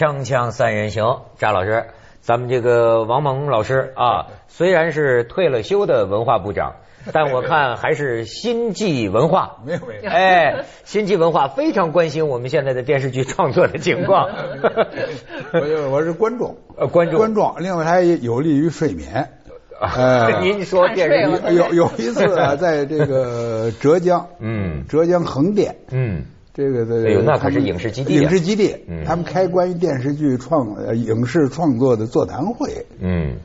锵锵三人行，扎老师，咱们这个王蒙老师啊，虽然是退了休的文化部长，但我看还是新纪文化，没有没有，哎，新纪文化非常关心我们现在的电视剧创作的情况。我我是观众，呃，观众，观众，另外还有利于睡眠。呃，您说电视剧。有有一次啊，在这个浙江，嗯，浙江横店，嗯，这个的，哎呦，那可是影视基地，影视基地，他们开关于电视剧创呃影视创作的座谈会，嗯，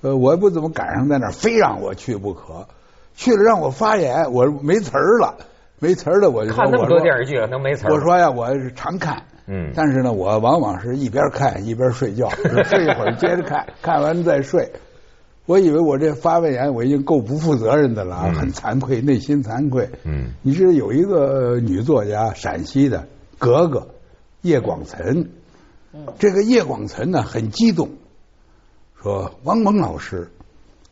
呃，我也不怎么赶上在那儿，非让我去不可，去了让我发言，我没词儿了，没词儿了，我就看那么多电视剧了，能没词儿？我说呀，我是常看，嗯，但是呢，我往往是一边看一边睡觉，睡一会儿接着看，看完再睡。我以为我这发完言我已经够不负责任的了，很惭愧，内心惭愧。嗯，你知道有一个女作家，陕西的格格叶广岑。嗯，这个叶广岑呢很激动，说王蒙老师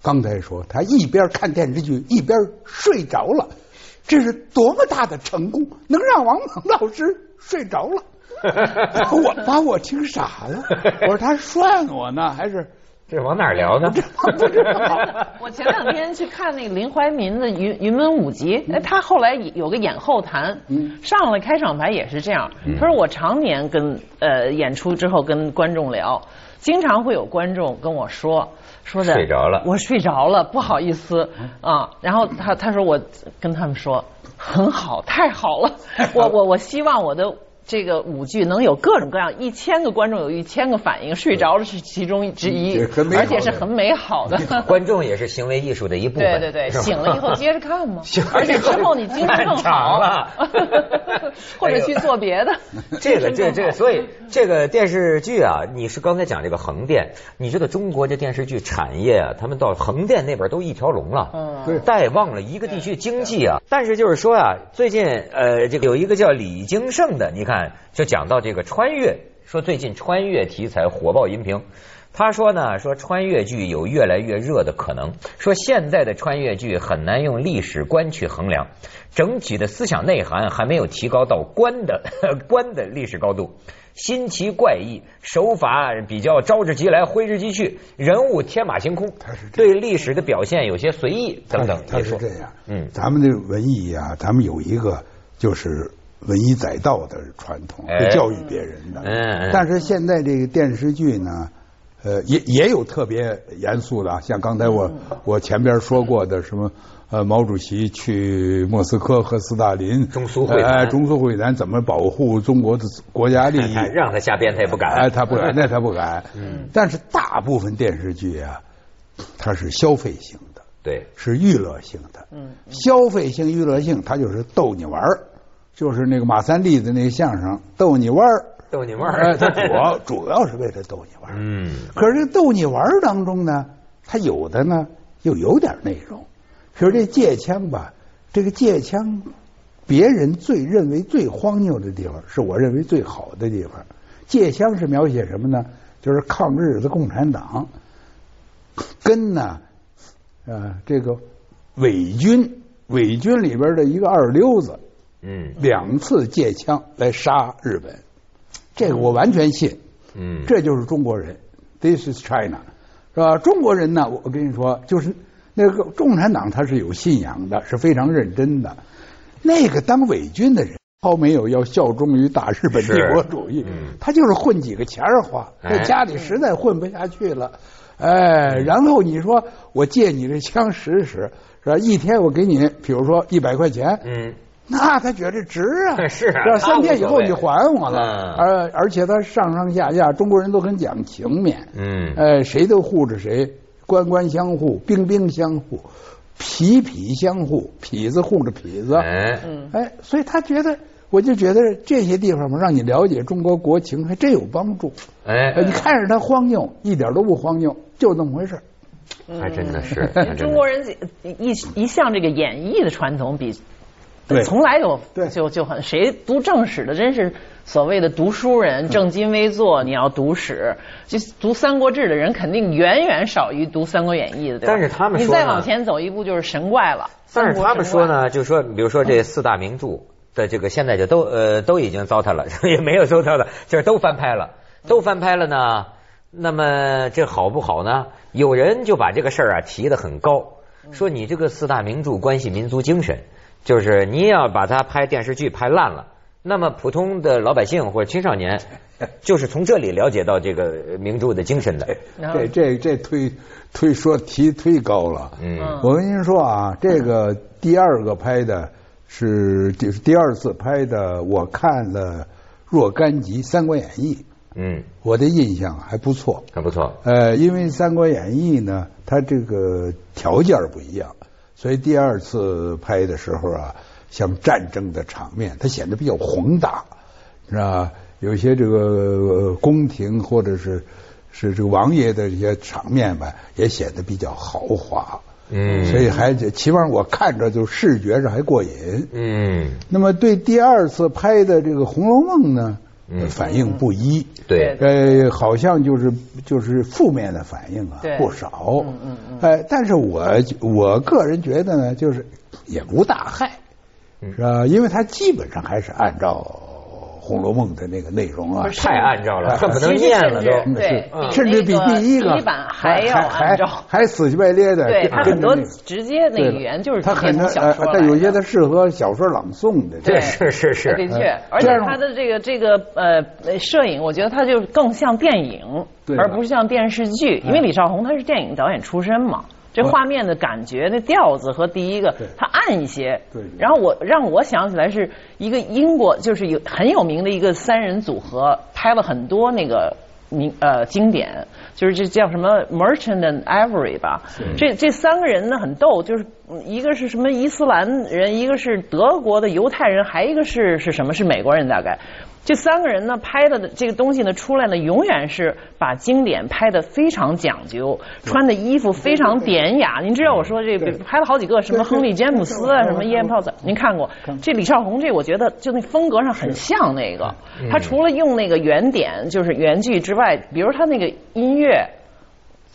刚才说他一边看电视剧一边睡着了，这是多么大的成功，能让王蒙老师睡着了。我把我听傻了，我说他涮我呢还是？这往哪儿聊呢？我前两天去看那个林怀民的《云云门舞集》，哎，他后来有个演后谈，上了开场白也是这样。他说我常年跟呃演出之后跟观众聊，经常会有观众跟我说说的睡着了，我睡着了，不好意思啊。然后他他说我跟他们说很好，太好了，我我我希望我的。这个舞剧能有各种各样，一千个观众有一千个反应，睡着了是其中之一，而且是很美好的。观众也是行为艺术的一部分。对对对，醒了以后接着看嘛，而且之后你精神更好了，或者去做别的。这个这这，所以这个电视剧啊，你是刚才讲这个横店，你知道中国这电视剧产业啊，他们到横店那边都一条龙了，嗯，带旺了一个地区经济啊。但是就是说啊，最近呃，这个有一个叫李京胜的，你看。就讲到这个穿越，说最近穿越题材火爆荧屏。他说呢，说穿越剧有越来越热的可能。说现在的穿越剧很难用历史观去衡量，整体的思想内涵还没有提高到观的 观的历史高度。新奇怪异，手法比较招之即来挥之即去，人物天马行空，对历史的表现有些随意等等。他是这样，嗯，咱们的文艺啊，咱们有一个就是。文以载道的传统，会教育别人的。嗯但是现在这个电视剧呢，呃，也也有特别严肃的，像刚才我我前边说过的什么，呃，毛主席去莫斯科和斯大林中苏会谈，中苏会谈怎么保护中国的国家利益？让他瞎编他也不敢。哎，他不敢，那他不敢。嗯。但是大部分电视剧啊，它是消费性的，对，是娱乐性的。嗯。消费性、娱乐性，它就是逗你玩儿。就是那个马三立的那个相声逗你玩儿，逗你玩儿，他主要 主要是为了逗你玩儿。嗯，可是这逗你玩儿当中呢，他有的呢又有点内容。比如这借枪吧，这个借枪，别人最认为最荒谬的地方，是我认为最好的地方。借枪是描写什么呢？就是抗日的共产党跟呢啊这个伪军，伪军里边的一个二流子。嗯，两次借枪来杀日本，这个我完全信。嗯，这就是中国人，This is China，是吧？中国人呢，我跟你说，就是那个共产党，他是有信仰的，是非常认真的。那个当伪军的人，他没有要效忠于大日本帝国主义，他就是混几个钱儿花，在家里实在混不下去了，哎，然后你说我借你这枪使使，是吧？一天我给你，比如说一百块钱，嗯。那他觉得值啊，是三天以后你还我了，而而且他上上下下中国人都很讲情面，嗯，呃，谁都护着谁，官官相护，兵兵相护，痞痞相护，痞子护着痞子，哎，哎，所以他觉得，我就觉得这些地方嘛，让你了解中国国情还真有帮助，哎，你看着他荒谬，一点都不荒谬，就那么回事还真的是，中国人一一向这个演绎的传统比。从来就就就很谁读正史的真是所谓的读书人正襟危坐，你要读史，就读三国志的人肯定远远少于读三国演义的，对吧？但是他们你再往前走一步就是神怪了。但是他们说呢，就说比如说这四大名著的这个现在就都呃都已经糟蹋了，也没有糟蹋了，就是都翻拍了。都翻拍了呢。那么这好不好呢？有人就把这个事儿啊提得很高，说你这个四大名著关系民族精神，就是你要把它拍电视剧拍烂了，那么普通的老百姓或者青少年，就是从这里了解到这个名著的精神的。这这这推推说提忒高了。嗯，我跟您说啊，这个第二个拍的是就是第二次拍的，我看了若干集《三国演义》。嗯，我的印象还不错，还不错。呃，因为《三国演义》呢，它这个条件不一样，所以第二次拍的时候啊，像战争的场面，它显得比较宏大，是吧？有些这个宫廷或者是是这个王爷的一些场面吧，也显得比较豪华。嗯，所以还起码我看着就视觉上还过瘾。嗯，那么对第二次拍的这个《红楼梦》呢？反应不一，对，呃，好像就是就是负面的反应啊，不少，嗯嗯嗯，哎，但是我我个人觉得呢，就是也无大害，是吧？因为它基本上还是按照。《红楼梦》的那个内容啊，太按照了，恨不能念了都，对，甚至比第一个版还要按照，还死乞白咧的。对他很多直接那语言就是他很多小说，但有些他适合小说朗诵的。对，是是是，的确，而且他的这个这个呃摄影，我觉得他就更像电影，而不是像电视剧，因为李少红他是电影导演出身嘛。这画面的感觉，那调子和第一个，它暗一些。对。然后我让我想起来是一个英国，就是有很有名的一个三人组合，拍了很多那个名呃经典，就是这叫什么 Merchant and Ivory 吧。这这三个人呢很逗，就是一个是什么伊斯兰人，一个是德国的犹太人，还一个是是什么是美国人大概。这三个人呢，拍的这个东西呢，出来呢，永远是把经典拍的非常讲究，穿的衣服非常典雅。您知道我说这个拍了好几个，什么亨利詹姆斯啊，什么伊恩泡子，您看过？这李少红这，我觉得就那风格上很像那个。他除了用那个原点，就是原剧之外，比如他那个音乐，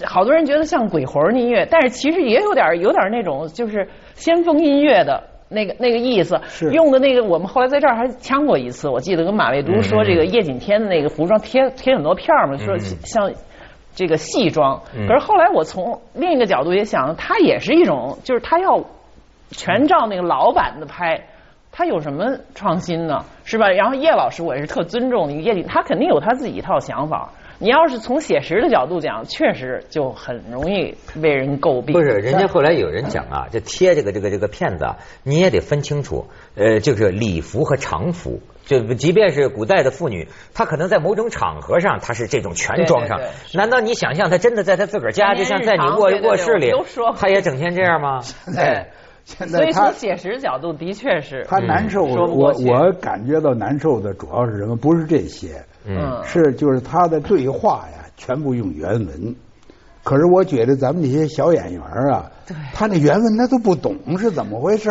好多人觉得像鬼魂音乐，但是其实也有点有点那种就是先锋音乐的。那个那个意思，用的那个，我们后来在这儿还呛过一次。我记得跟马未都说，这个叶锦添的那个服装贴贴很多片儿嘛，说像这个戏装。可是后来我从另一个角度也想，他也是一种，就是他要全照那个老版的拍，他有什么创新呢？是吧？然后叶老师，我也是特尊重叶锦，他肯定有他自己一套想法。你要是从写实的角度讲，确实就很容易被人诟病。不是，人家后来有人讲啊，这贴这个这个这个片子啊，你也得分清楚，呃，就是礼服和常服。就即便是古代的妇女，她可能在某种场合上，她是这种全装上。难道你想象她真的在她自个儿家，就像在你卧卧室里，她也整天这样吗？对。所以从写实角度，的确是他难受。我我感觉到难受的主要是什么？不是这些，嗯，是就是他的对话呀，全部用原文。可是我觉得咱们这些小演员啊，他那原文他都不懂是怎么回事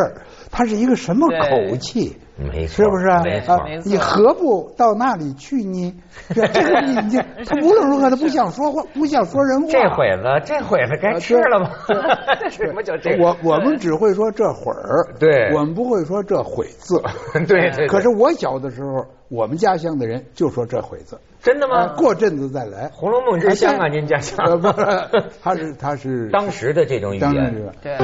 他是一个什么口气？没错，是不是？没错，你何不到那里去呢？这个你你他无论如何他不想说话，不想说人话。这会子，这会子该吃了吗？什么叫这？我我们只会说这会儿，对，我们不会说这会字。对对。可是我小的时候，我们家乡的人就说这会字。真的吗？过阵子再来。《红楼梦》之乡啊，您家乡？不，他是他是当时的这种语言。对。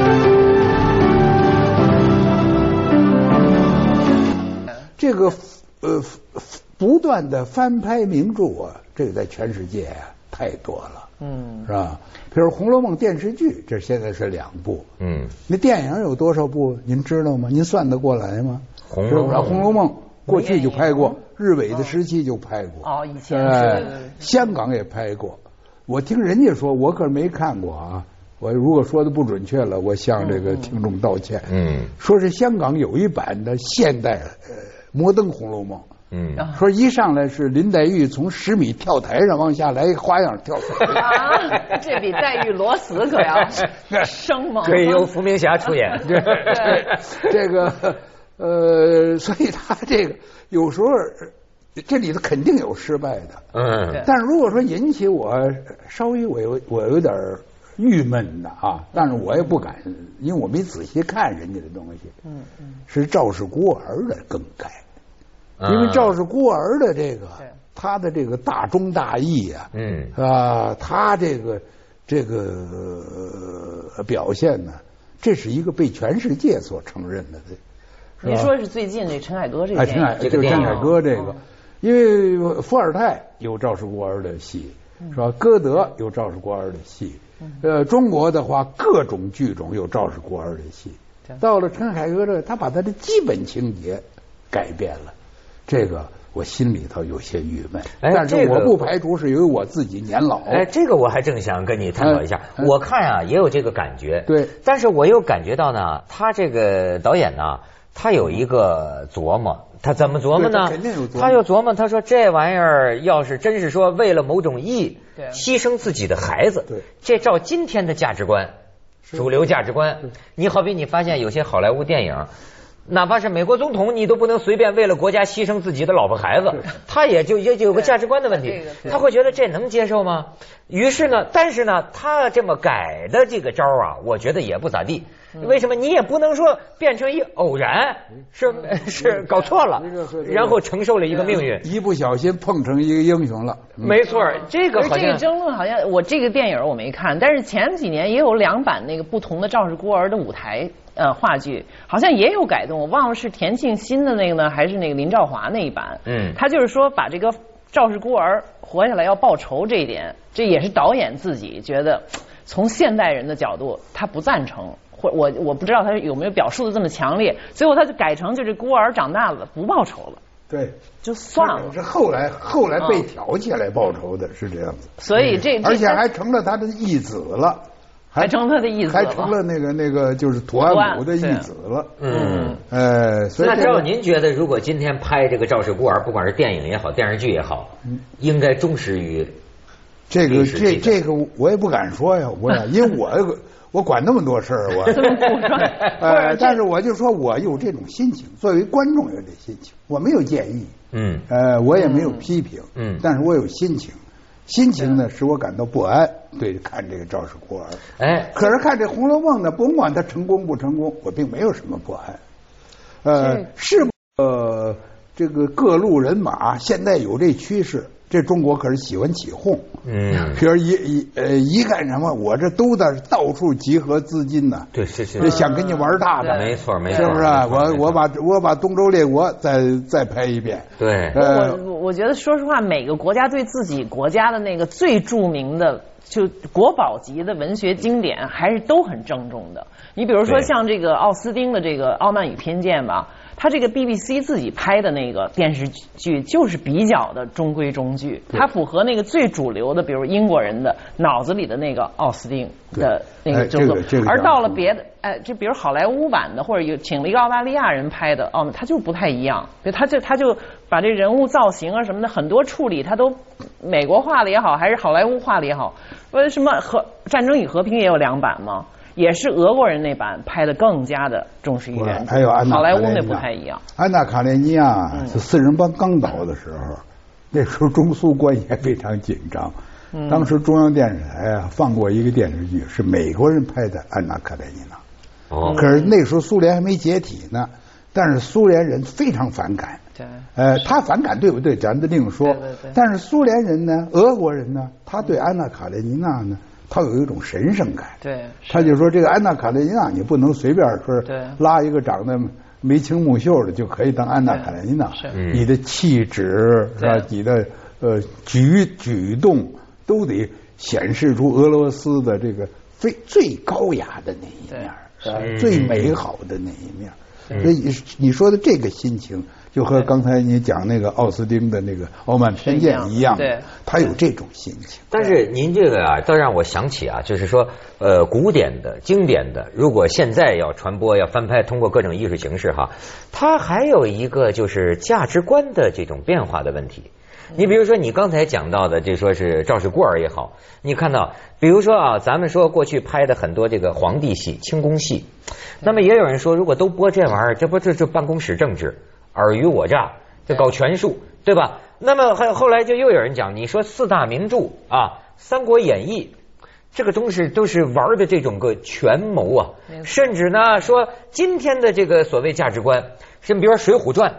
这个呃不断的翻拍名著啊，这个在全世界啊太多了，嗯，是吧？比如《红楼梦》电视剧，这现在是两部，嗯，那电影有多少部？您知道吗？您算得过来吗？《红楼梦》《红楼梦》过去就拍过，日伪的时期就拍过，哦，以前香港也拍过。我听人家说，我可是没看过啊。我如果说的不准确了，我向这个听众道歉。嗯，说是香港有一版的现代呃。摩登《红楼梦》，嗯，说一上来是林黛玉从十米跳台上往下来一，花样跳水。啊，这比黛玉裸死可要 生猛。可以由伏明霞出演。对，这个呃，所以他这个有时候这里头肯定有失败的。嗯。但是如果说引起我稍微我有我有点郁闷的啊，但是我也不敢，因为我没仔细看人家的东西。嗯嗯。是赵氏孤儿的更改。因为赵氏孤儿的这个，他的这个大忠大义啊，嗯啊，他这个这个表现呢，这是一个被全世界所承认的。你说是最近这陈凯歌这个哎陈凯就是陈凯歌这个，因为伏尔泰有赵氏孤儿的戏，是吧？歌德有赵氏孤儿的戏，呃，中国的话各种剧种有赵氏孤儿的戏。到了陈凯歌这，他把他的基本情节改变了，这个我心里头有些郁闷。但是我不排除是因为我自己年老。哎，这个我还正想跟你探讨一下。我看啊，也有这个感觉。对，但是我又感觉到呢，他这个导演呢。他有一个琢磨，他怎么琢磨呢？他又琢磨，他说这玩意儿要是真是说为了某种义，牺牲自己的孩子，这照今天的价值观，主流价值观，你好比你发现有些好莱坞电影，哪怕是美国总统，你都不能随便为了国家牺牲自己的老婆孩子，他也就也就有个价值观的问题，他会觉得这能接受吗？于是呢，但是呢，他这么改的这个招啊，我觉得也不咋地。为什么你也不能说变成一偶然？是是搞错了，然后承受了一个命运，一不小心碰成一个英雄了。没错，这个这个争论好像我这个电影我没看，但是前几年也有两版那个不同的《赵氏孤儿》的舞台呃话剧，好像也有改动，我忘了是田沁鑫的那个呢，还是那个林兆华那一版。嗯，他就是说把这个赵氏孤儿活下来要报仇这一点，这也是导演自己觉得从现代人的角度他不赞成。或我我不知道他有没有表述的这么强烈，最后他就改成就是孤儿长大了不报仇了，对，就算了。是后来后来被挑起来报仇的，是这样子。所以这而且还成了他的义子了，还成他的义子，还成了那个那个就是土安武的义子了。嗯，呃，所以那照您觉得，如果今天拍这个赵氏孤儿，不管是电影也好，电视剧也好，应该忠实于这个这这个我也不敢说呀，我因为我。我管那么多事儿，我，呃，但是我就说我有这种心情，作为观众有这心情，我没有建议，嗯，呃，我也没有批评，嗯，但是我有心情，心情呢使我感到不安，对，看这个赵氏孤儿，哎，可是看这《红楼梦》呢，甭管它成功不成功，我并没有什么不安，呃，是呃，这个各路人马现在有这趋势。这中国可是喜欢起哄，嗯，比如一一呃一干什么，我这都在到处集合资金呢，对，是是，想跟你玩大的，没错没错，是不是？我我把我把东周列国再再拍一遍，对，我我觉得说实话，每个国家对自己国家的那个最著名的就国宝级的文学经典，还是都很郑重的。你比如说像这个奥斯丁的这个《傲慢与偏见》吧。他这个 BBC 自己拍的那个电视剧就是比较的中规中矩，它符合那个最主流的，比如英国人的脑子里的那个奥斯汀的那个这个。而到了别的，哎，就比如好莱坞版的，或者有请了一个澳大利亚人拍的，哦，他就不太一样，他就他就把这人物造型啊什么的很多处理，他都美国化的也好，还是好莱坞化的也好，为什么和战争与和平也有两版吗？也是俄国人那版拍的更加的重视一点还有安好莱坞那不太一样。安娜卡列尼亚是四人帮刚倒的时候，那时候中苏关系还非常紧张。当时中央电视台啊放过一个电视剧，是美国人拍的《安娜卡列尼娜》。哦。可是那时候苏联还没解体呢，但是苏联人非常反感。对。呃，他反感对不对？咱另说。对对对。但是苏联人呢，俄国人呢，他对安娜卡列尼娜呢。他有一种神圣感，对，他就说这个安娜卡列尼娜，你不能随便说拉一个长得眉清目秀的就可以当安娜卡列尼娜，你的气质是吧？你的呃举举动都得显示出俄罗斯的这个最最高雅的那一面，最美好的那一面。所以你说的这个心情。就和刚才你讲那个奥斯汀的那个《傲慢偏见》一样，对，他有这种心情。但是您这个啊，倒让我想起啊，就是说，呃，古典的、经典的，如果现在要传播、要翻拍，通过各种艺术形式哈，它还有一个就是价值观的这种变化的问题。你比如说，你刚才讲到的，就说是赵氏孤儿也好，你看到，比如说啊，咱们说过去拍的很多这个皇帝戏、清宫戏，那么也有人说，如果都播这玩意儿，这不这这办公室政治。尔虞我诈，这搞权术，对。吧？那么还有后来就又有人讲，你说四大名著啊，《三国演义》，这个东西都是玩的这种个权谋啊，甚至呢说今天的这个所谓价值观，甚至比如说《水浒传》，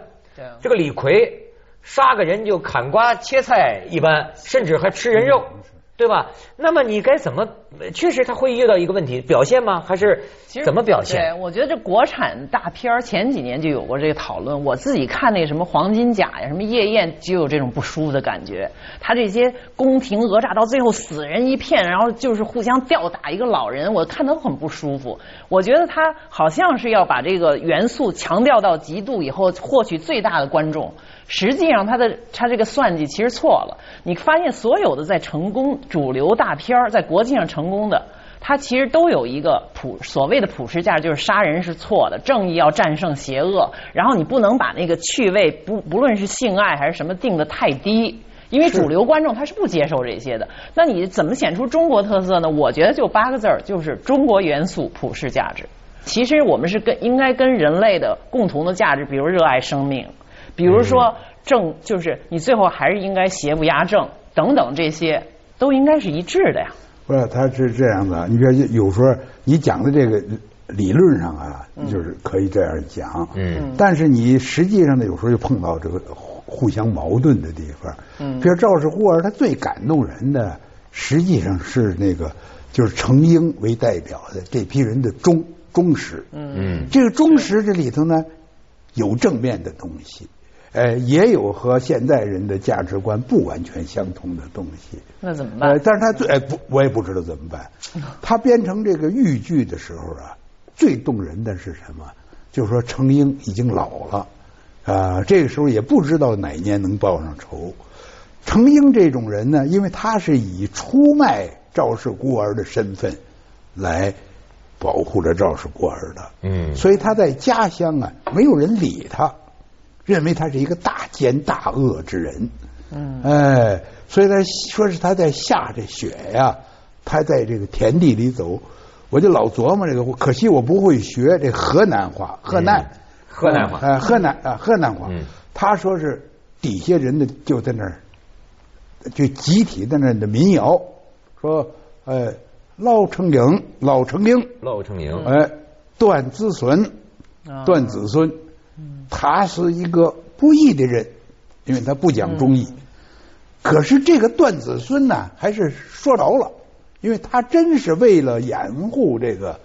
这个李逵杀个人就砍瓜切菜一般，甚至还吃人肉。对吧？那么你该怎么？确实他会遇到一个问题，表现吗？还是怎么表现？对，我觉得这国产大片前几年就有过这个讨论。我自己看那什么《黄金甲》呀，什么《夜宴》，就有这种不舒服的感觉。他这些宫廷讹诈到最后死人一片，然后就是互相吊打一个老人，我看都很不舒服。我觉得他好像是要把这个元素强调到极度以后，获取最大的观众。实际上，他的他这个算计其实错了。你发现所有的在成功主流大片儿在国际上成功的，它其实都有一个普所谓的普世价值，就是杀人是错的，正义要战胜邪恶。然后你不能把那个趣味不不论是性爱还是什么定的太低，因为主流观众他是不接受这些的。那你怎么显出中国特色呢？我觉得就八个字儿，就是中国元素普世价值。其实我们是跟应该跟人类的共同的价值，比如热爱生命。比如说正就是你最后还是应该邪不压正等等这些都应该是一致的呀。不是，他是这样的。你说有时候你讲的这个理论上啊，就是可以这样讲。嗯。但是你实际上呢，有时候又碰到这个互相矛盾的地方。嗯。比如赵氏孤儿，他最感动人的，实际上是那个就是程婴为代表的这批人的忠忠实。嗯嗯。这个忠实这里头呢，有正面的东西。呃，也有和现代人的价值观不完全相同的东西。那怎么办？但是他最不，我也不知道怎么办。他编成这个豫剧的时候啊，最动人的是什么？就是说程婴已经老了啊，这个时候也不知道哪年能报上仇。程婴这种人呢，因为他是以出卖赵氏孤儿的身份来保护着赵氏孤儿的，嗯，所以他在家乡啊，没有人理他。认为他是一个大奸大恶之人，嗯，哎，所以他说是他在下着雪呀，他在这个田地里走，我就老琢磨这个，可惜我不会学这河南话，河南，河南话，哎，河南啊，河南话，他说是底下人的就在那儿，就集体在那的民谣，说，哎，老成英，老成英，老成英，哎，断子孙，断子孙。他是一个不义的人，因为他不讲忠义。可是这个段子孙呢，还是说着了，因为他真是为了掩护这个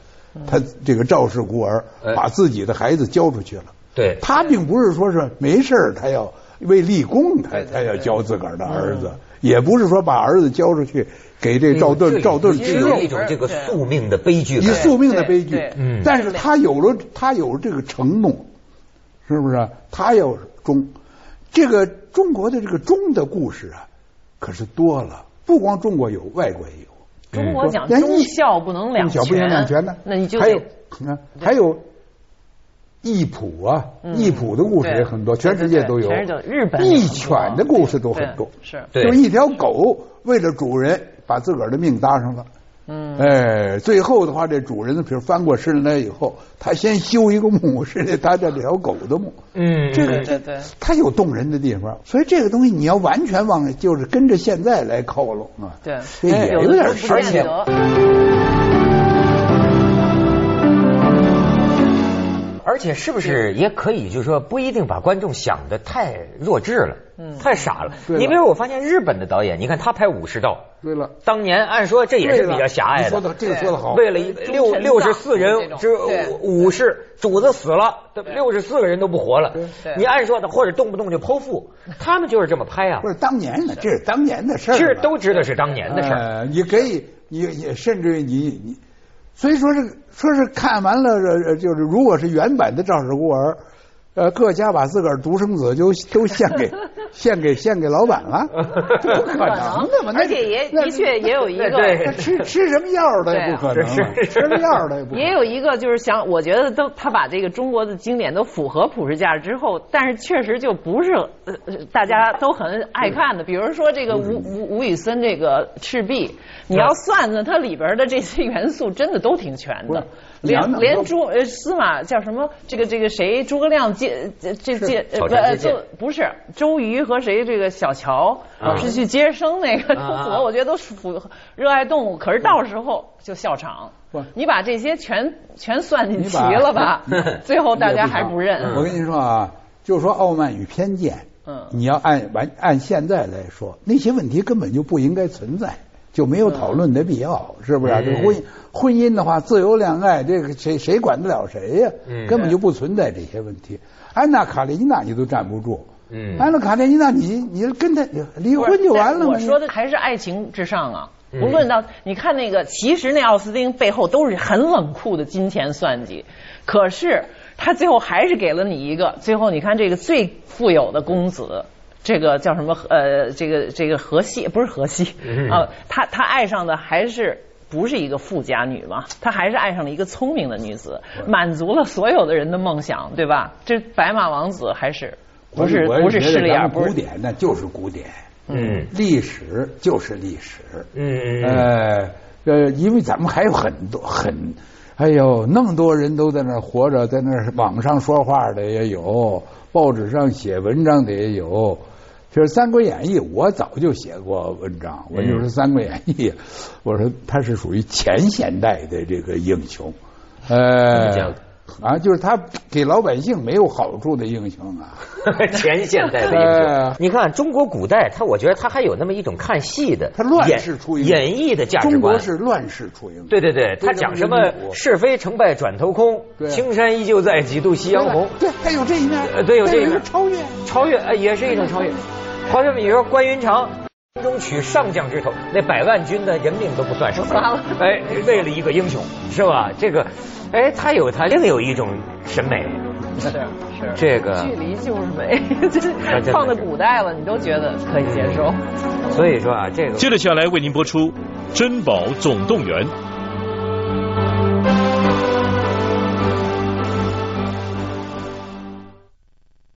他这个赵氏孤儿，把自己的孩子交出去了。对，他并不是说是没事他要为立功，他他要教自个儿的儿子，也不是说把儿子交出去给这赵盾赵盾吃肉，一种这个宿命的悲剧，以宿命的悲剧。嗯，但是他有了他有这个承诺。是不是？他要忠，这个中国的这个忠的故事啊，可是多了。不光中国有，外国也有。中国讲忠孝不能两全，不能两全呢。那你就还有你看，还有义仆啊，义仆的故事也很多，全世界都有。日本义犬的故事都很多，是，就一条狗为了主人把自个儿的命搭上了。嗯，哎，最后的话，这主人的，比如翻过身来以后，他先修一个墓，是他这条狗的墓。嗯，这个对对，他有动人的地方，所以这个东西你要完全往，就是跟着现在来靠拢啊。对，也有点而且。而且是不是也可以，就是说不一定把观众想的太弱智了，嗯，太傻了。你比如我发现日本的导演，你看他拍武士道，对了，当年按说这也是比较狭隘的。说的这个说的好。为了六六十四人之武士，主子死了，六十四个人都不活了。你按说的，或者动不动就剖腹，他们就是这么拍啊。不是当年的，这是当年的事儿。其实都知道是当年的事儿。你可以，你你甚至于你你。所以说是说是看完了，就是如果是原版的《赵氏孤儿》，呃，各家把自个儿独生子就都献给 献给献给老板了，不可能的嘛！而且也的确也有一个吃吃什么药的也不可能，吃什么药的也不可能。也有一个就是想，我觉得都他把这个中国的经典都符合普世价值之后，但是确实就不是呃大家都很爱看的。比如说这个吴吴吴宇森这个赤壁。你要算算它里边的这些元素，真的都挺全的。连连诸呃司马叫什么？这个这个谁？诸葛亮接这接不就不是周瑜和谁？这个小乔是去接生那个，我我觉得都符合热爱动物。可是到时候就笑场。你把这些全全算进齐了吧？最后大家还不认。我跟你说啊，就是说《傲慢与偏见》，嗯，你要按完按现在来说，那些问题根本就不应该存在，就没有讨论的必要，是不是？这婚婚姻的话，自由恋爱，这个谁谁管得了谁呀？根本就不存在这些问题。安娜卡列尼娜你都站不住，嗯，安娜卡列尼娜你你跟他离婚就完了吗？我说的还是爱情至上啊。无论到你看那个，其实那奥斯汀背后都是很冷酷的金钱算计，可是他最后还是给了你一个。最后你看这个最富有的公子，这个叫什么？呃，这个这个荷西不是荷西啊，他他爱上的还是不是一个富家女嘛？他还是爱上了一个聪明的女子，满足了所有的人的梦想，对吧？这白马王子还是不是不是势利眼？古典那就是古典。嗯，历史就是历史。嗯呃呃，因为咱们还有很多很，哎呦，那么多人都在那活着，在那网上说话的也有，报纸上写文章的也有。就是《三国演义》，我早就写过文章，我就说《三国演义》，我说他是属于前现代的这个英雄。呃。啊，就是他给老百姓没有好处的英雄啊，前现代的英雄。你看中国古代，他我觉得他还有那么一种看戏的，他乱世出演绎的价值观。中国是乱世出英雄。对对对，他讲什么是非成败转头空，青山依旧在，几度夕阳红。对，他有这一面。呃，对，有这一面。超越，超越，呃，也是一种超越。好像比如说关云长。中取上将之头，那百万军的人命都不算什么，哎，为了一个英雄，是吧？这个，哎，他有他另有一种审美，是是，这个距离就是美，这放在古代了，你都觉得可以接受。所以说啊，这个接着下来为您播出《珍宝总动员》。